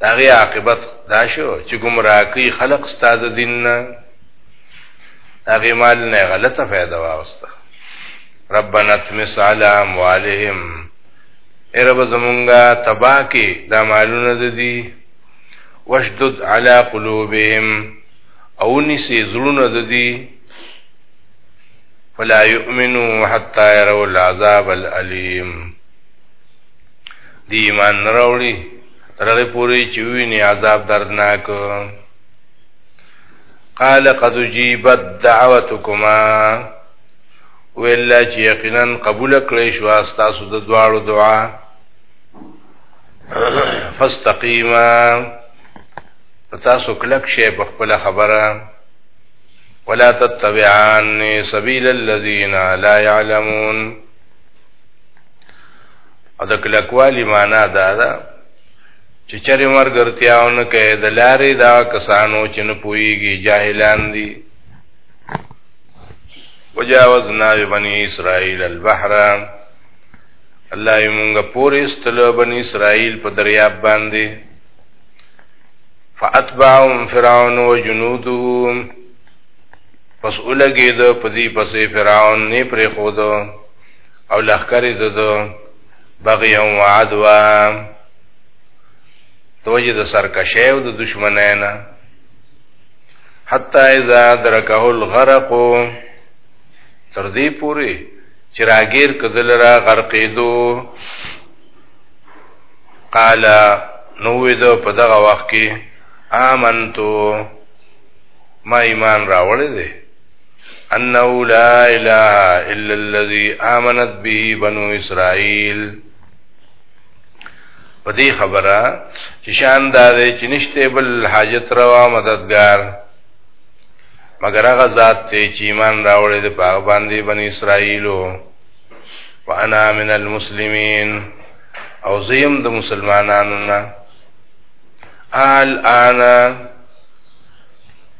داغه عاقبت دا شو چې گمراه کوي خلق استاد دین نه هغه مال نه غلطه فائدہ واوسته ربنا تمس علی اموالهم ای رب زمونږه تبا کې دا مالونه د دي وشدد علی قلوبهم او نسی زړونه د دي فلا یؤمنو حتا يروا العذاب الالم دی ایمان نه راوړي تر هغه پورې چې ویني عذاب دردناک قال قد جيبت دعوتكما ویلا چې یقینا قبول کړی شو تاسو د دواړو دعا فاستقیما تاسو کلک شی په خپل خبره ولا تتبعان سبیل الذین لا يعلمون او د کلکوالی معنا دا ده چې چرې مرګرتیاونه کوي د لارې دا کسانو چې نه پوهیږي جاهلان دي وجاوزنا بني اسرائيل البحر الله یې مونږه پورې استلو بني اسرائيل په دریاب باندې فاتبعهم فرعون وجنودهم پس اولګې د پدی پسې فرعون نه پرې خودو او لخکر ددو بغی و عدوا توجه د سرکشه او د دشمنانه حتا اذا درکه الغرق تر دې پوری چې راګیر کدل را غرقېدو قال نو دې په دغه وخت کې آمنتو ما ایمان راوړې دي انه لا اله الا الذي امنت به بنو اسرائيل په دې خبره چې شان دا دی چې نشته بل حاجت روا مددگار مگر هغه ذات ته چې ایمان راوړی د باغ باندې بنی اسرائیلو وانا من المسلمین او زیم د مسلمانانو نه آل آنا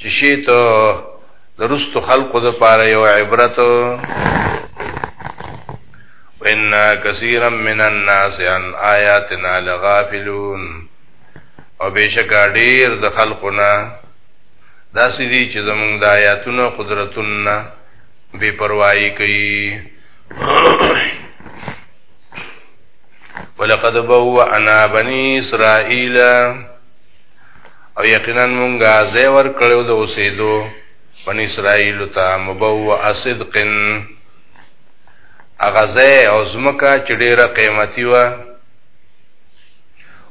چې شي ته درست خلقو د پاره یو عبرت وان کثیرا من الناس عن آیاتنا لغافلون او بشکا ډیر د خلقنا دا سړي چې زمونږ د آیاتونو قدرتونو بے پروايي کوي ولقد بوأنا بني اسرائيل او یقینا مونږه زې ور کړو د اوسېدو بن اسرائیل ته مبوء صدق اغزه او زمکه چې ډیره قیمتي و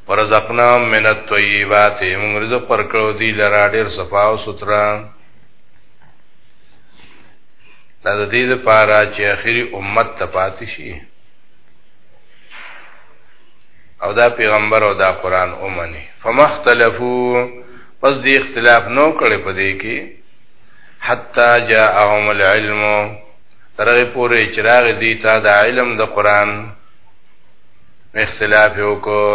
ورزقنا من الطیبات مونږ رزق ور کړو دی لرا ډیر صفا او سترا دا د دې لپاره چې اخري امت ته پاتې شي او دا پیغمبر او دا قران اومني فمختلفو پس دې اختلاف نو کړي په دې کې حتا جاءهم العلم ترغه پورې چراغ دي تا د علم د قران اختلاف وکړو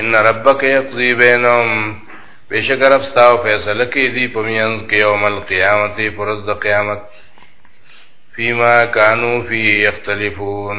ان ربک یقضی بینهم بشک رب ستاو فیصله کې دي په میانس کې یوم القیامت پر د قیامت فيما كانوا فيه يختلفون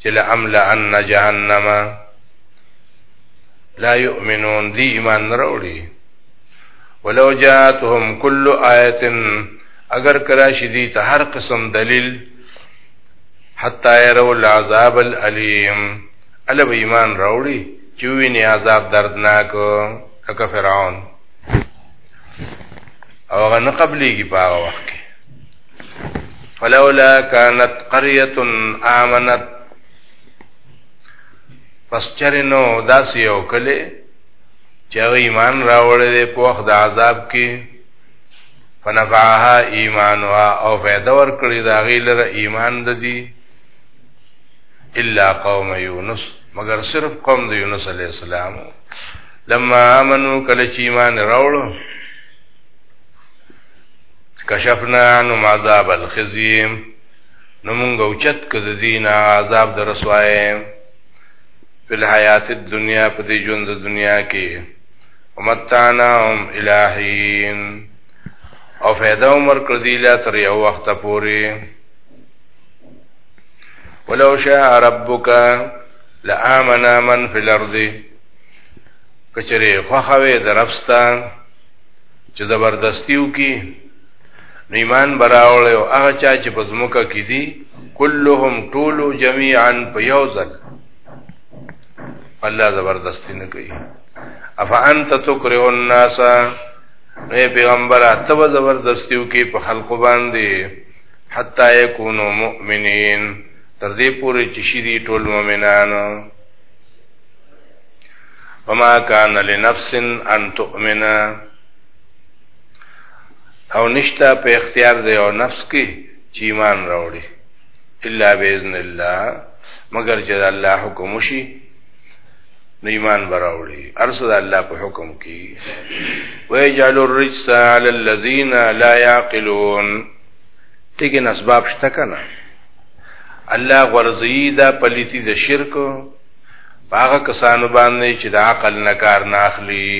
چې لاملأن جهنم لا يؤمنون دی ایمان نه وروړي ولو جاءتهم كل آیه اگر کرا شدی ته هر قسم دلیل حتا يروا العذاب الالم الا ایمان راوړي چې ویني عذاب دردناک لکه فرعون او هغه نه قبليږي په هغه وخت کې فلولا كانت قريه امنت پس چرنو داس یو کله چې ایمان راوړل په وخت د عذاب کې فنفعها ایمانها او فائدہ ورکړي دا غیلر ایمان د دي الا قوم یونس مگر صرف قوم د یونس علی السلام لما امنو کله چې ایمان راوړل کشفنا عنهم عذاب الخزي نو مونږ اوچت کړ دین عذاب در رسوای په حیات دنیا په دې ژوند دنیا کې ومتعناهم الہین او فیدا عمر کړ دی لا تر یو وخت پورې ولو شاء ربک لآمنا من فی الارض کچره خوخوي درفستان چې زبردستی وکي نو ایمان براول او هغه چا چې په زمکه کې دي كلهم طول جميعا په یو ځل الله زبردستی نه کوي افانت تکره الناس نو پیغمبر اتو زبردستیو کې په خلق باندې حتا یکونو مؤمنین تر دې پورې چې شې دي ټول مؤمنانو وما كان لنفس ان تؤمن او نشتا په اختیار دی او نفس کې چې ایمان راوړي الا باذن الله مگر چې الله حکم وشي نو ایمان براوړي ارسل الله په حکم کې ويجعل الرجس على الذين لا يعقلون ټیګ نسباب شته کنه الله غرزی دا پلیتی د شرک پاغه کسانو باندې چې د عقل نه کار نه اخلي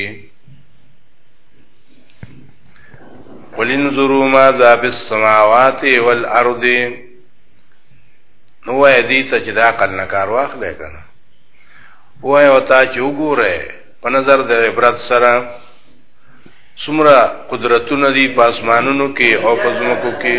قل انظروا ماذا في السماوات والارض نو وای دي ته چې د عقل نه کار واخلې کنه وای وتا چې وګوره په نظر د عبرت سره سمرا قدرتونه دي په اسمانونو کې او په زمکو کې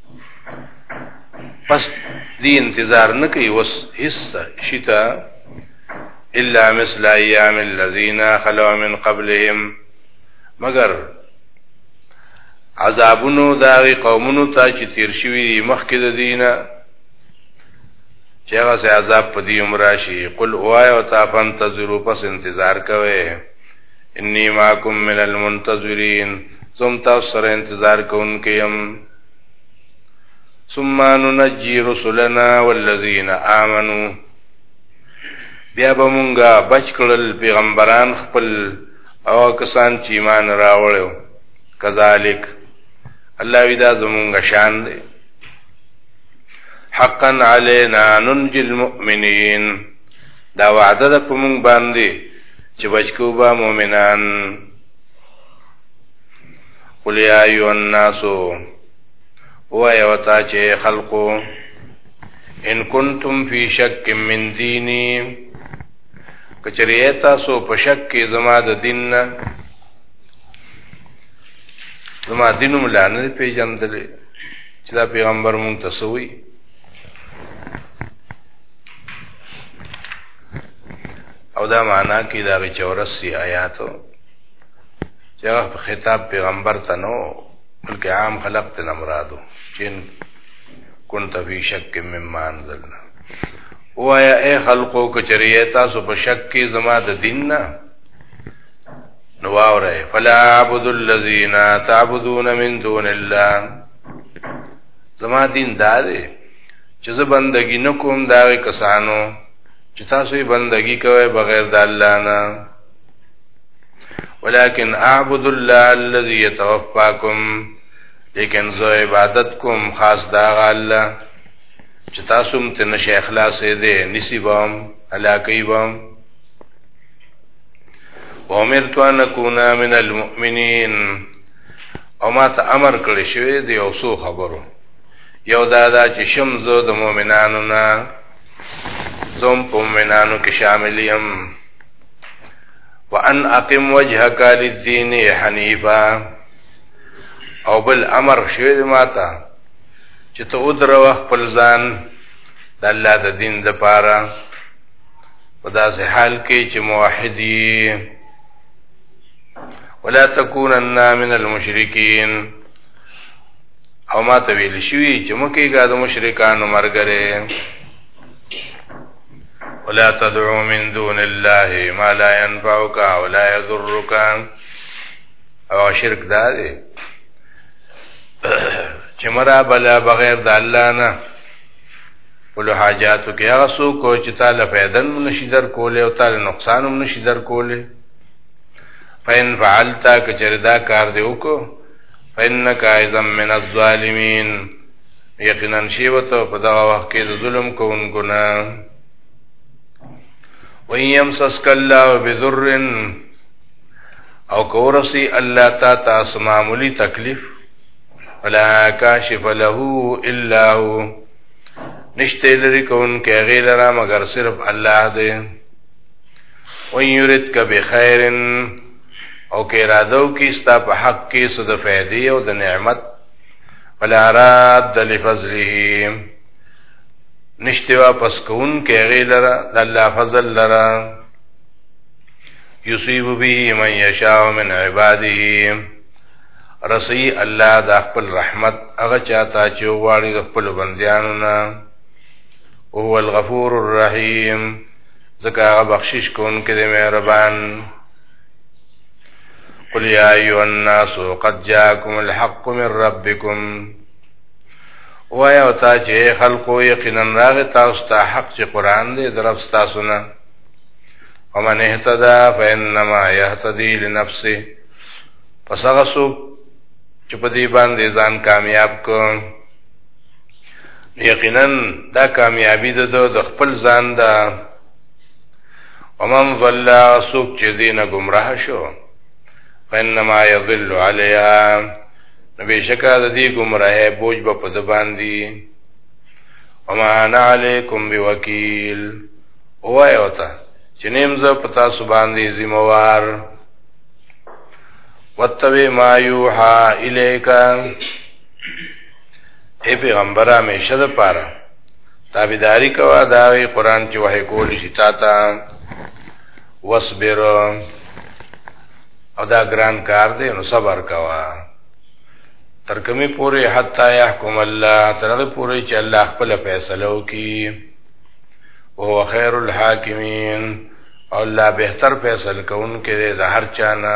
پس دی انتظار نه کوي وس هیڅ شتا الا مثل ایام الذين خلوا من قبلهم مگر عذابونو دا قومونو ته چې تیر شوی مخکې د دینه چې هغه سه عذاب په دې عمر شي قل اوای او تا فانتظروا پس انتظار کوي انی ماکم من المنتظرین زم تاسو سره انتظار کوونکې يم ثم ننجي رسلنا والذين آمنوا بیا به مونږه بچ کړل پیغمبران خپل او کسان چې ایمان راوړل کذالک الله ودا زمونږه شان دی حقا علينا ننجي المؤمنين دا وعده ده په مونږ باندې چې بچو به مؤمنان قل یا ایو الناس او ایو تا چې خلقو ان کنتم فی شک من دینی کچری تاسو په شک کې زما د دین نه زما دینم لا نه پیژندل چې دا پیغمبر مونږ ته سوی او دا معنا کې دا به چورسي آیاتو چې هغه په خطاب پیغمبر ته نو بلکې عام خلق ته نه مرادو چې كنت في شك مما انزلنا وایا اے خلقو کچریه تاسو په شک کې زما د دین نه نو واوره فلا عبد الذين تعبدون من دون الله زما دین دا دی چې زه بندگی نه کوم دا کسانو چې تاسو یې بندگی کوئ بغیر د الله نه ولكن اعبد الله الذي يتوفاكم لیکن زه عبادت کوم خاص دا الله چې تاسو هم ته نشه اخلاص دې نصیبم علاقی بم وامرت ان اكون من المؤمنين او ما ته امر کړی شوی دی او سو خبرو یو دا دا چې شم زه د مؤمنانو نه زوم په مؤمنانو کې شامل یم وان اقم وجهك للدين حنيفا او بل امر شوی دی ماته چې ته ودرو خپل ځان د الله د دین د پاره په داسې حال کې چې موحدی ولا تکونن من المشرکین او ما ته ویل شوی چې مکه ګا د مشرکانو مرګره ولا تدعو من دون الله ما لا ينفعك ولا يضرك او شرک دا دی چې مرا بلا بغیر د الله نه ولو حاجاتو کې هغه سو کو چې تعالی فائدن نشي در کوله او تعالی نقصان هم نشي در کوله فین فعلتا کچردا کار دی وکړو فینک ایزم من الظالمین یقینا شیوته په دغه وخت کې د ظلم کوونکو نه ویم سسک الله بذر او کورسی الله تا تاسو معمولی تکلیف ولا کاشف له الا هو نشته لري کون کې غیر را مگر صرف الله دی وان یرید ک بخیر او کې رادو کې ستا په حق کې سود فائدې او د نعمت ولا راد لفضله نشته واپس کون کې غي لرا د الله فضل لرا یصيب به من یشاء من عباده رسی الله د خپل رحمت هغه چاته چې غواړي د خپل بندیانو نه او هو الغفور الرحیم ځکه هغه بخشش کوونکی دی مهربان قل يا أيها الناس قد جاءكم الحق من ربكم وایا او تا چې خلقو یقینا راغ تاسو ته حق چې قران دې درف تاسو نه ومن اهتدى فانما يهتدي لنفسه پس هغه څوک چې په دې باندې ځان کامیاب کو یقینا دا کامیابی ده د خپل ځان ده ومن ضل سوک چې دینه گمراه شو فإنما يضل عليها نبیشکا د دې گمراه بوج به په زبان دي وما انا علیکم بوکیل اوای وتا چې نیم زه پتا سبحان دې ذمہ وار وتوی ما یوحا الیکا ای پیغمبر همیشه د پاره تابعداري کوه دا وی قران چې وحی کول شي تا ته واصبر او دا ګران کار دی نو صبر کوه تر کومه پورې حتا يحكم الله تر دې پورې چې الله خپل فیصله وکي او هو خير الحاکمین او الله بهتر فیصله کوونکې ده هر چا نه